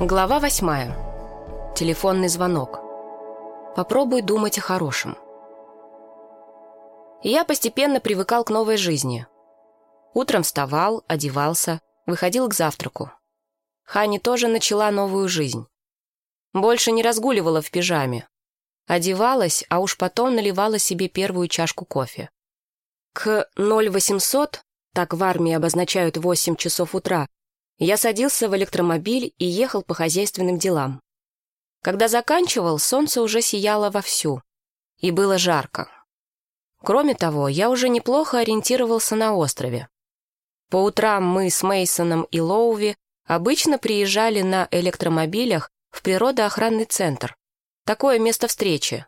Глава восьмая. Телефонный звонок. Попробуй думать о хорошем. Я постепенно привыкал к новой жизни. Утром вставал, одевался, выходил к завтраку. Хани тоже начала новую жизнь. Больше не разгуливала в пижаме. Одевалась, а уж потом наливала себе первую чашку кофе. К 0800, так в армии обозначают 8 часов утра, я садился в электромобиль и ехал по хозяйственным делам. Когда заканчивал, солнце уже сияло вовсю, и было жарко. Кроме того, я уже неплохо ориентировался на острове. По утрам мы с Мейсоном и Лоуви обычно приезжали на электромобилях в природоохранный центр. Такое место встречи.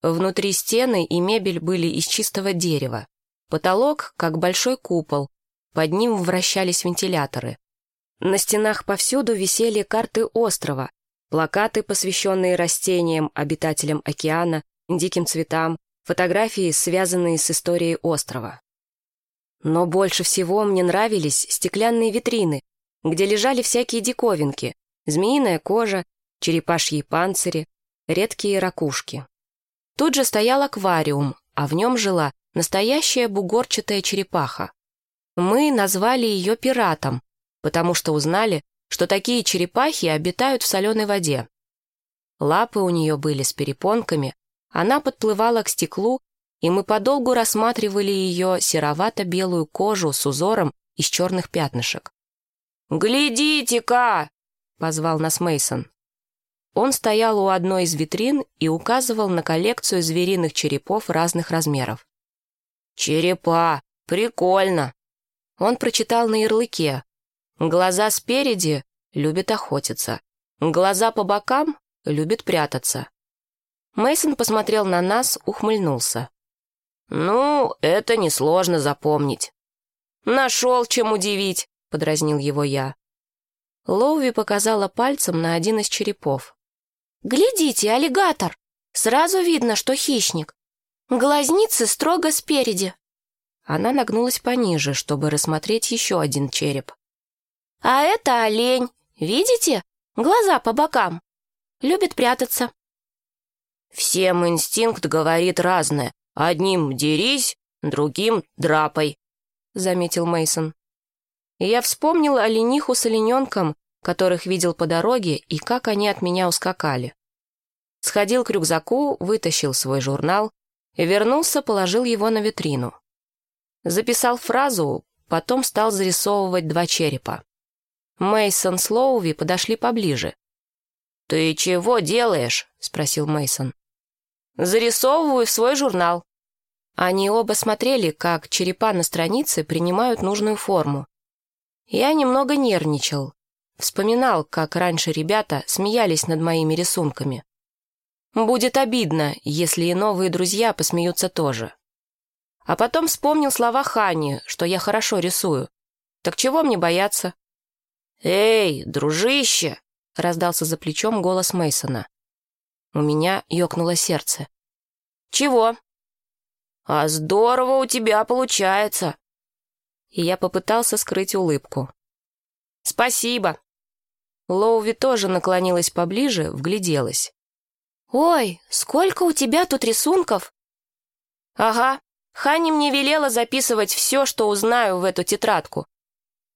Внутри стены и мебель были из чистого дерева. Потолок, как большой купол. Под ним вращались вентиляторы. На стенах повсюду висели карты острова, плакаты, посвященные растениям, обитателям океана, диким цветам, фотографии, связанные с историей острова. Но больше всего мне нравились стеклянные витрины, где лежали всякие диковинки, змеиная кожа, черепашьи панцири, редкие ракушки. Тут же стоял аквариум, а в нем жила настоящая бугорчатая черепаха. Мы назвали ее пиратом, потому что узнали, что такие черепахи обитают в соленой воде. Лапы у нее были с перепонками, она подплывала к стеклу, и мы подолгу рассматривали ее серовато-белую кожу с узором из черных пятнышек. «Глядите-ка!» — позвал нас Мейсон. Он стоял у одной из витрин и указывал на коллекцию звериных черепов разных размеров. «Черепа! Прикольно!» Он прочитал на ярлыке Глаза спереди любят охотиться. Глаза по бокам любят прятаться. Мейсон посмотрел на нас, ухмыльнулся. «Ну, это несложно запомнить». «Нашел, чем удивить», — подразнил его я. Лоуви показала пальцем на один из черепов. «Глядите, аллигатор! Сразу видно, что хищник. Глазницы строго спереди». Она нагнулась пониже, чтобы рассмотреть еще один череп. А это олень. Видите? Глаза по бокам. Любит прятаться. Всем инстинкт говорит разное. Одним дерись, другим драпай, заметил Мейсон. Я вспомнил олениху с олененком, которых видел по дороге, и как они от меня ускакали. Сходил к рюкзаку, вытащил свой журнал, вернулся, положил его на витрину. Записал фразу, потом стал зарисовывать два черепа. Мейсон с Лоуви подошли поближе. «Ты чего делаешь?» — спросил Мейсон. «Зарисовываю в свой журнал». Они оба смотрели, как черепа на странице принимают нужную форму. Я немного нервничал. Вспоминал, как раньше ребята смеялись над моими рисунками. Будет обидно, если и новые друзья посмеются тоже. А потом вспомнил слова Хани, что я хорошо рисую. Так чего мне бояться? «Эй, дружище!» — раздался за плечом голос Мейсона. У меня ёкнуло сердце. «Чего?» «А здорово у тебя получается!» И я попытался скрыть улыбку. «Спасибо!» Лоуви тоже наклонилась поближе, вгляделась. «Ой, сколько у тебя тут рисунков!» «Ага, Хани мне велела записывать все, что узнаю в эту тетрадку.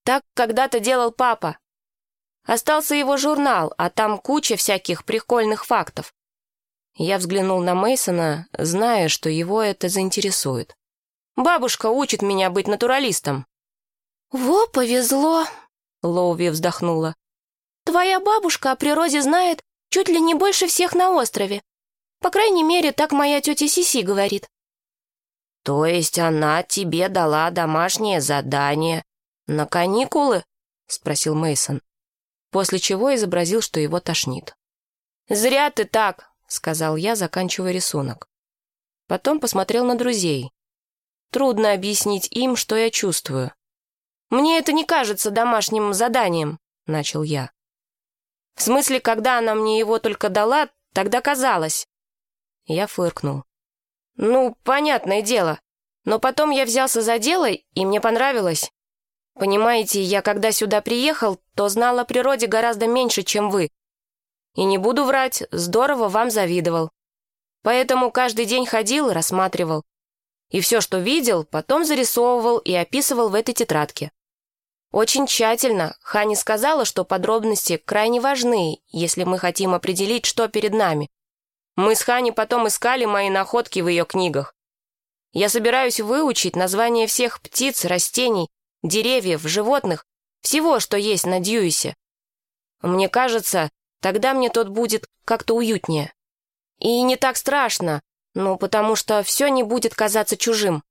Так когда-то делал папа. Остался его журнал, а там куча всяких прикольных фактов. Я взглянул на Мейсона, зная, что его это заинтересует. Бабушка учит меня быть натуралистом. «Во, повезло!» — Лоуви вздохнула. «Твоя бабушка о природе знает чуть ли не больше всех на острове. По крайней мере, так моя тетя Сиси говорит». «То есть она тебе дала домашнее задание «На каникулы?» — спросил Мейсон, после чего изобразил, что его тошнит. «Зря ты так», — сказал я, заканчивая рисунок. Потом посмотрел на друзей. Трудно объяснить им, что я чувствую. «Мне это не кажется домашним заданием», — начал я. «В смысле, когда она мне его только дала, тогда казалось». Я фыркнул. Ну, понятное дело. Но потом я взялся за дело, и мне понравилось. Понимаете, я когда сюда приехал, то знал о природе гораздо меньше, чем вы. И не буду врать, здорово вам завидовал. Поэтому каждый день ходил и рассматривал. И все, что видел, потом зарисовывал и описывал в этой тетрадке. Очень тщательно Хани сказала, что подробности крайне важны, если мы хотим определить, что перед нами. Мы с Хани потом искали мои находки в ее книгах. Я собираюсь выучить названия всех птиц, растений, деревьев, животных, всего, что есть на Дьюисе. Мне кажется, тогда мне тот будет как-то уютнее. И не так страшно, ну, потому что все не будет казаться чужим.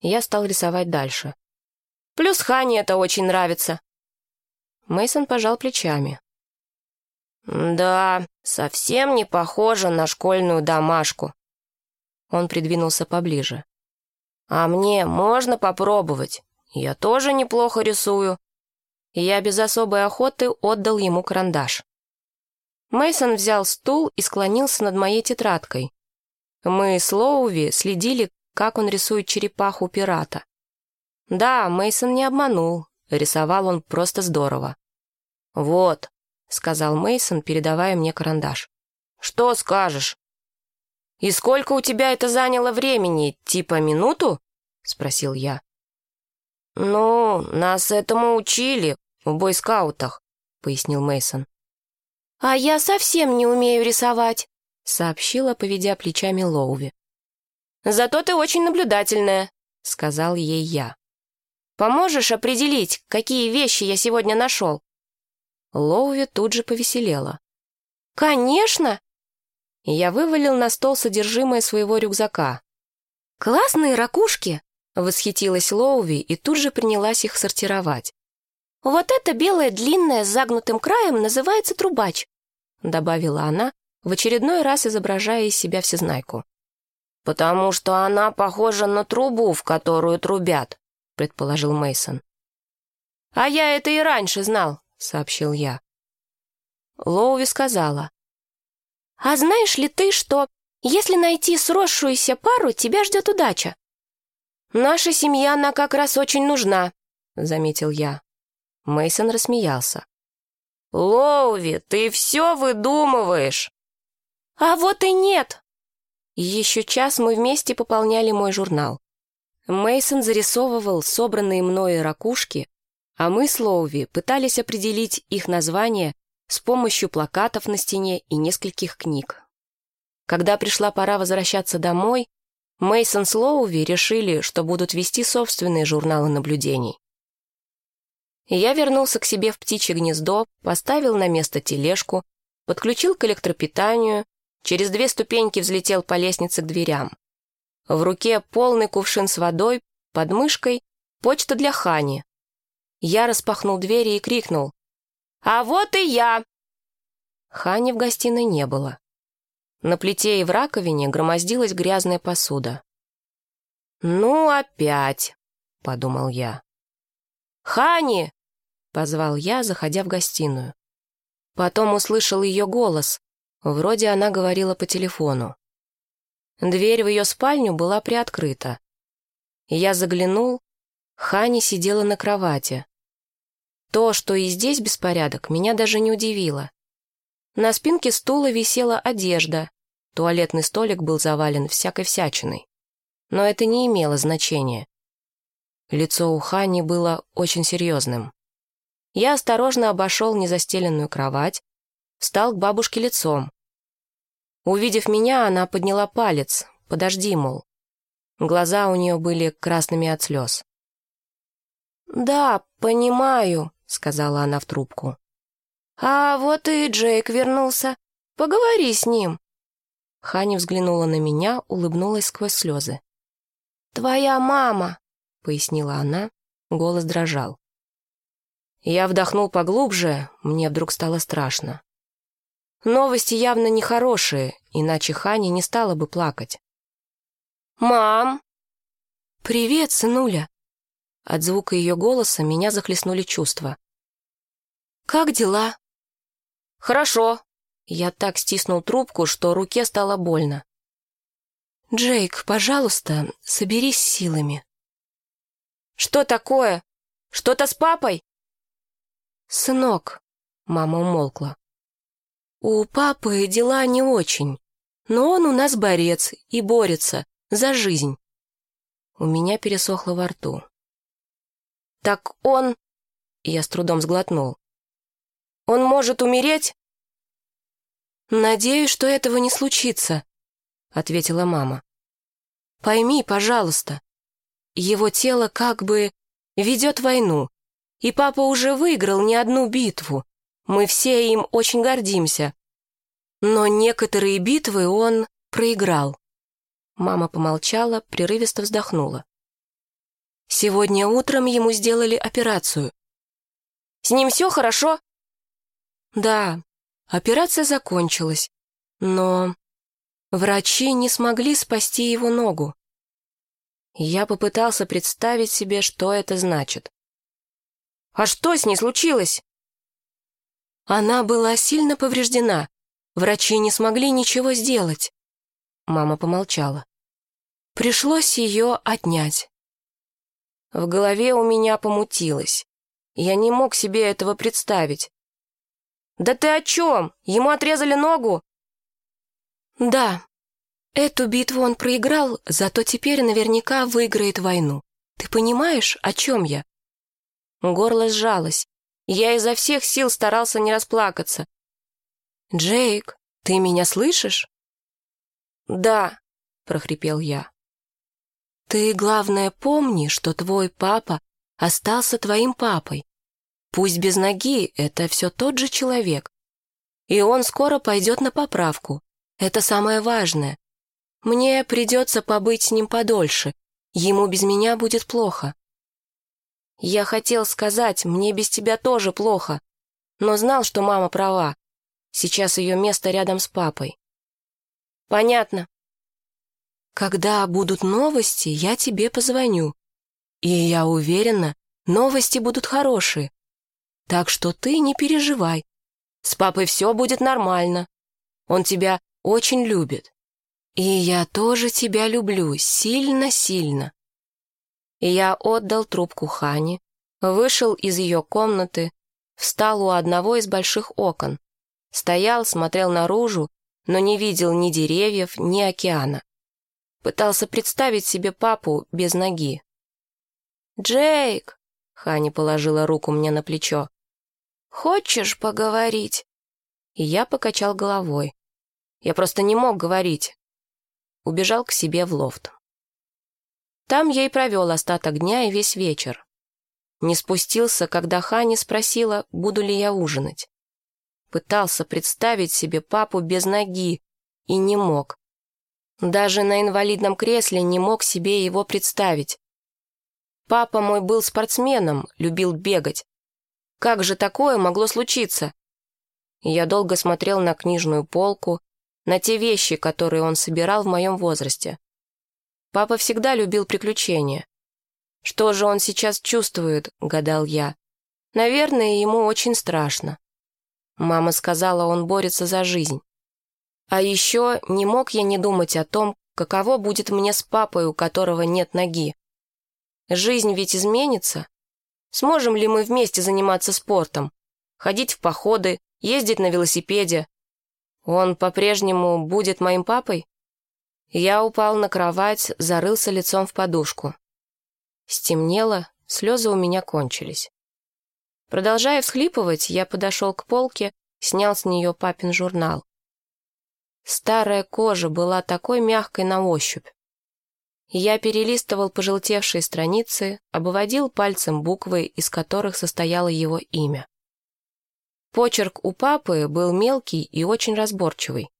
Я стал рисовать дальше. Плюс Хане это очень нравится. Мейсон пожал плечами. Да, совсем не похоже на школьную домашку. Он придвинулся поближе. А мне можно попробовать? Я тоже неплохо рисую. И я без особой охоты отдал ему карандаш. Мейсон взял стул и склонился над моей тетрадкой. Мы с Лоуви следили, как он рисует черепаху пирата. Да, Мейсон не обманул. Рисовал он просто здорово. «Вот», — сказал Мейсон, передавая мне карандаш. «Что скажешь?» «И сколько у тебя это заняло времени? Типа минуту?» — спросил я. «Ну, нас этому учили в бойскаутах», — пояснил Мейсон. «А я совсем не умею рисовать», — сообщила, поведя плечами Лоуви. «Зато ты очень наблюдательная», — сказал ей я. «Поможешь определить, какие вещи я сегодня нашел?» Лоуви тут же повеселела. «Конечно!» Я вывалил на стол содержимое своего рюкзака. «Классные ракушки!» — восхитилась Лоуви и тут же принялась их сортировать. «Вот эта белая длинная с загнутым краем называется трубач», — добавила она, в очередной раз изображая из себя всезнайку. «Потому что она похожа на трубу, в которую трубят», — предположил Мейсон. «А я это и раньше знал», — сообщил я. Лоуви сказала. «А знаешь ли ты, что, если найти сросшуюся пару, тебя ждет удача?» «Наша семья, она как раз очень нужна», — заметил я. Мейсон рассмеялся. «Лоуви, ты все выдумываешь!» «А вот и нет!» Еще час мы вместе пополняли мой журнал. Мейсон зарисовывал собранные мною ракушки, а мы с Лоуви пытались определить их название с помощью плакатов на стене и нескольких книг. Когда пришла пора возвращаться домой, Мейсон с Лоуви решили, что будут вести собственные журналы наблюдений. Я вернулся к себе в птичье гнездо, поставил на место тележку, подключил к электропитанию, через две ступеньки взлетел по лестнице к дверям. В руке полный кувшин с водой, под мышкой почта для Хани. Я распахнул двери и крикнул «А вот и я!» Хани в гостиной не было. На плите и в раковине громоздилась грязная посуда. «Ну, опять!» — подумал я. «Хани!» — позвал я, заходя в гостиную. Потом услышал ее голос. Вроде она говорила по телефону. Дверь в ее спальню была приоткрыта. Я заглянул. Хани сидела на кровати. То, что и здесь беспорядок, меня даже не удивило. На спинке стула висела одежда. Туалетный столик был завален всякой всячиной. Но это не имело значения. Лицо у Хани было очень серьезным. Я осторожно обошел незастеленную кровать, встал к бабушке лицом. Увидев меня, она подняла палец. «Подожди, мол». Глаза у нее были красными от слез. «Да, понимаю», — сказала она в трубку. «А вот и Джейк вернулся. Поговори с ним». Хани взглянула на меня, улыбнулась сквозь слезы. «Твоя мама», — пояснила она, голос дрожал. Я вдохнул поглубже, мне вдруг стало страшно. Новости явно нехорошие, иначе Хани не стала бы плакать. «Мам!» «Привет, сынуля!» От звука ее голоса меня захлестнули чувства. «Как дела?» «Хорошо». Я так стиснул трубку, что руке стало больно. «Джейк, пожалуйста, соберись силами». «Что такое? Что-то с папой?» «Сынок», — мама умолкла, — «у папы дела не очень, но он у нас борец и борется за жизнь». У меня пересохло во рту. «Так он...» — я с трудом сглотнул. «Он может умереть?» «Надеюсь, что этого не случится», — ответила мама. «Пойми, пожалуйста, его тело как бы ведет войну, и папа уже выиграл не одну битву. Мы все им очень гордимся. Но некоторые битвы он проиграл». Мама помолчала, прерывисто вздохнула. «Сегодня утром ему сделали операцию». «С ним все хорошо?» «Да, операция закончилась, но врачи не смогли спасти его ногу. Я попытался представить себе, что это значит. «А что с ней случилось?» Она была сильно повреждена. Врачи не смогли ничего сделать. Мама помолчала. Пришлось ее отнять. В голове у меня помутилось. Я не мог себе этого представить. «Да ты о чем? Ему отрезали ногу?» «Да. Эту битву он проиграл, зато теперь наверняка выиграет войну. Ты понимаешь, о чем я?» Горло сжалось. Я изо всех сил старался не расплакаться. «Джейк, ты меня слышишь?» «Да», — прохрипел я. «Ты, главное, помни, что твой папа остался твоим папой. Пусть без ноги, это все тот же человек. И он скоро пойдет на поправку. Это самое важное. Мне придется побыть с ним подольше. Ему без меня будет плохо. Я хотел сказать, мне без тебя тоже плохо, но знал, что мама права. Сейчас ее место рядом с папой. Понятно. Когда будут новости, я тебе позвоню. И я уверена, новости будут хорошие. Так что ты не переживай. С папой все будет нормально. Он тебя очень любит. И я тоже тебя люблю, сильно-сильно. Я отдал трубку Хане, вышел из ее комнаты, встал у одного из больших окон, стоял, смотрел наружу, но не видел ни деревьев, ни океана. Пытался представить себе папу без ноги. «Джейк!» — Хани положила руку мне на плечо. «Хочешь поговорить?» И я покачал головой. Я просто не мог говорить. Убежал к себе в лофт. Там я и провел остаток дня и весь вечер. Не спустился, когда Хани спросила, буду ли я ужинать. Пытался представить себе папу без ноги и не мог. Даже на инвалидном кресле не мог себе его представить. Папа мой был спортсменом, любил бегать. Как же такое могло случиться? Я долго смотрел на книжную полку, на те вещи, которые он собирал в моем возрасте. Папа всегда любил приключения. Что же он сейчас чувствует, гадал я. Наверное, ему очень страшно. Мама сказала, он борется за жизнь. А еще не мог я не думать о том, каково будет мне с папой, у которого нет ноги. Жизнь ведь изменится, Сможем ли мы вместе заниматься спортом? Ходить в походы, ездить на велосипеде? Он по-прежнему будет моим папой? Я упал на кровать, зарылся лицом в подушку. Стемнело, слезы у меня кончились. Продолжая всхлипывать, я подошел к полке, снял с нее папин журнал. Старая кожа была такой мягкой на ощупь. Я перелистывал пожелтевшие страницы, обводил пальцем буквы, из которых состояло его имя. Почерк у папы был мелкий и очень разборчивый.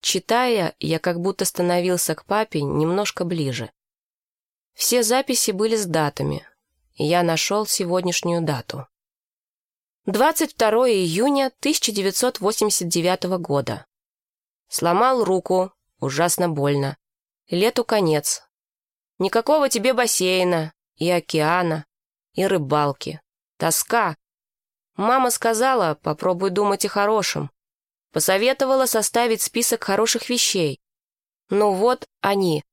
Читая, я как будто становился к папе немножко ближе. Все записи были с датами. Я нашел сегодняшнюю дату. 22 июня 1989 года. Сломал руку, ужасно больно. Лету конец, Никакого тебе бассейна, и океана, и рыбалки. Тоска. Мама сказала, попробуй думать о хорошем. Посоветовала составить список хороших вещей. Ну вот они.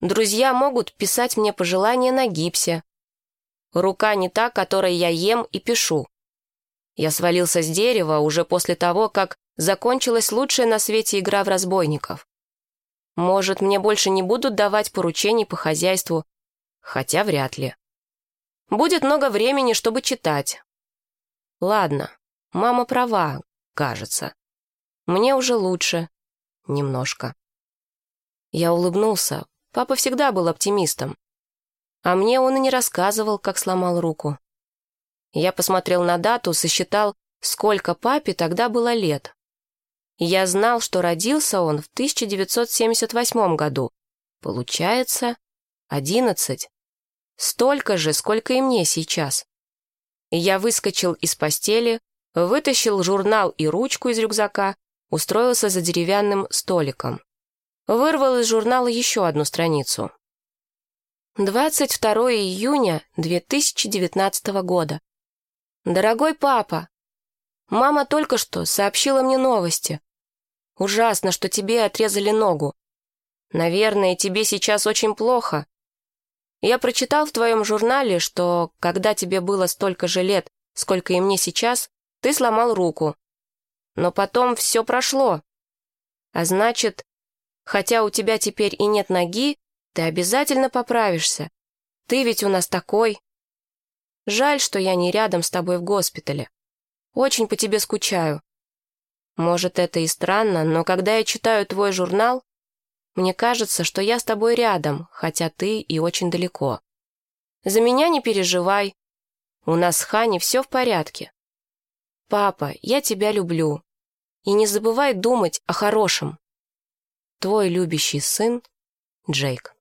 Друзья могут писать мне пожелания на гипсе. Рука не та, которой я ем и пишу. Я свалился с дерева уже после того, как закончилась лучшая на свете игра в разбойников. Может, мне больше не будут давать поручений по хозяйству, хотя вряд ли. Будет много времени, чтобы читать. Ладно, мама права, кажется. Мне уже лучше. Немножко. Я улыбнулся. Папа всегда был оптимистом. А мне он и не рассказывал, как сломал руку. Я посмотрел на дату, сосчитал, сколько папе тогда было лет. Я знал, что родился он в 1978 году. Получается, 11. Столько же, сколько и мне сейчас. Я выскочил из постели, вытащил журнал и ручку из рюкзака, устроился за деревянным столиком. Вырвал из журнала еще одну страницу. 22 июня 2019 года. Дорогой папа, мама только что сообщила мне новости. Ужасно, что тебе отрезали ногу. Наверное, тебе сейчас очень плохо. Я прочитал в твоем журнале, что, когда тебе было столько же лет, сколько и мне сейчас, ты сломал руку. Но потом все прошло. А значит, хотя у тебя теперь и нет ноги, ты обязательно поправишься. Ты ведь у нас такой. Жаль, что я не рядом с тобой в госпитале. Очень по тебе скучаю. Может, это и странно, но когда я читаю твой журнал, мне кажется, что я с тобой рядом, хотя ты и очень далеко. За меня не переживай. У нас с Хани все в порядке. Папа, я тебя люблю. И не забывай думать о хорошем. Твой любящий сын Джейк.